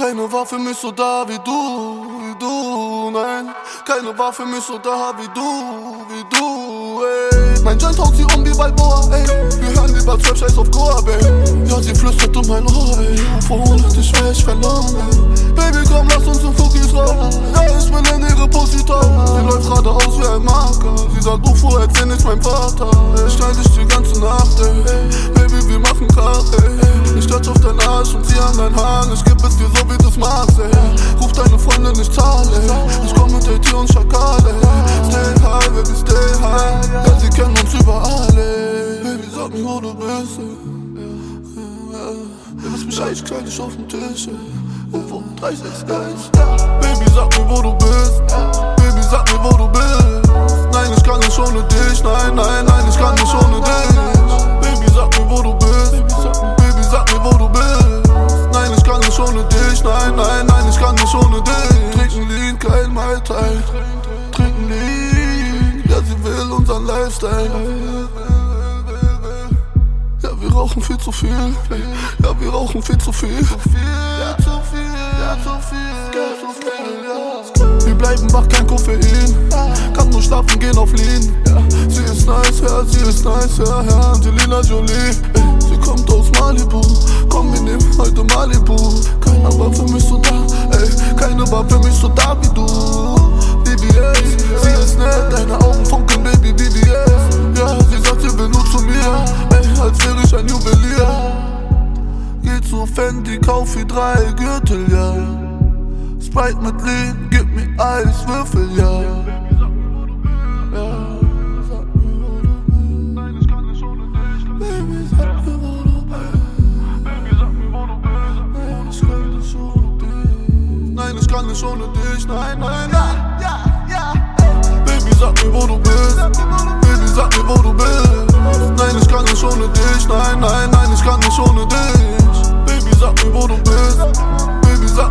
Keine war für mich so da wie du, wie du, nein. Keine war für mich so da wie du, wie du, ey. Mein Joint haut sie um wie Balboa, ey. Wir hören lieber 12 Scheiß auf Goa, babe. Ja, sie flüstert um mein Ohr, ey. Vor dich wär ich verloren, ey. Baby, komm, lass uns zum Fuckis rauchen. Ja, ich bin in ihre Pussy. Sie läuft gerade aus wie ein Marker. Sie sagt, fuhr, erzähl nicht mein Vater. Ich schneid dich die ganze Nacht, ey. Baby, wir machen ey. Ruf deine Freundin, ich zahle. Ich komm mit AT und Schakal, ey. Stay high, baby, stay high. Ja, sie kennen uns überall. Baby, sag mir, wo du bist, ey. Ihr wisst Bescheid, ich kleid dich auf den Tisch, ey. UFO 361. Baby, sag mir, wo du bist. Kann nicht ohne dich. Trinken Lean, kein Mai Tai. Trinken Lean. Ja, sie will unseren Lifestyle. Ja, wir rauchen viel zu viel. Ja, wir rauchen viel zu viel. Zu viel. Zu viel. Ja, zu viel. Wir bleiben wach, kein Koffein. Kann nur schlafen gehen auf Lean. Sie ist nice, ja, sie ist nice, ja, ja. Angelina Jolie. Sie kommt aus Malibu. Komm, wir nehmen heute Malibu. Keiner war Zu Fendi, kauf ihr drei Gürtel, ja. Sprite mit Lean, gib mir Eiswürfel, ja. Baby, sag mir, wo du bist. Nein, ich kann nicht ohne dich. Nein, nein, nein. Baby, sag mir, wo du bist. Baby, sag mir, wo du bist. Nein, ich kann nicht ohne dich. Nein, nein, nein, ich kann nicht ohne dich. za mnie wodą bez Baby, za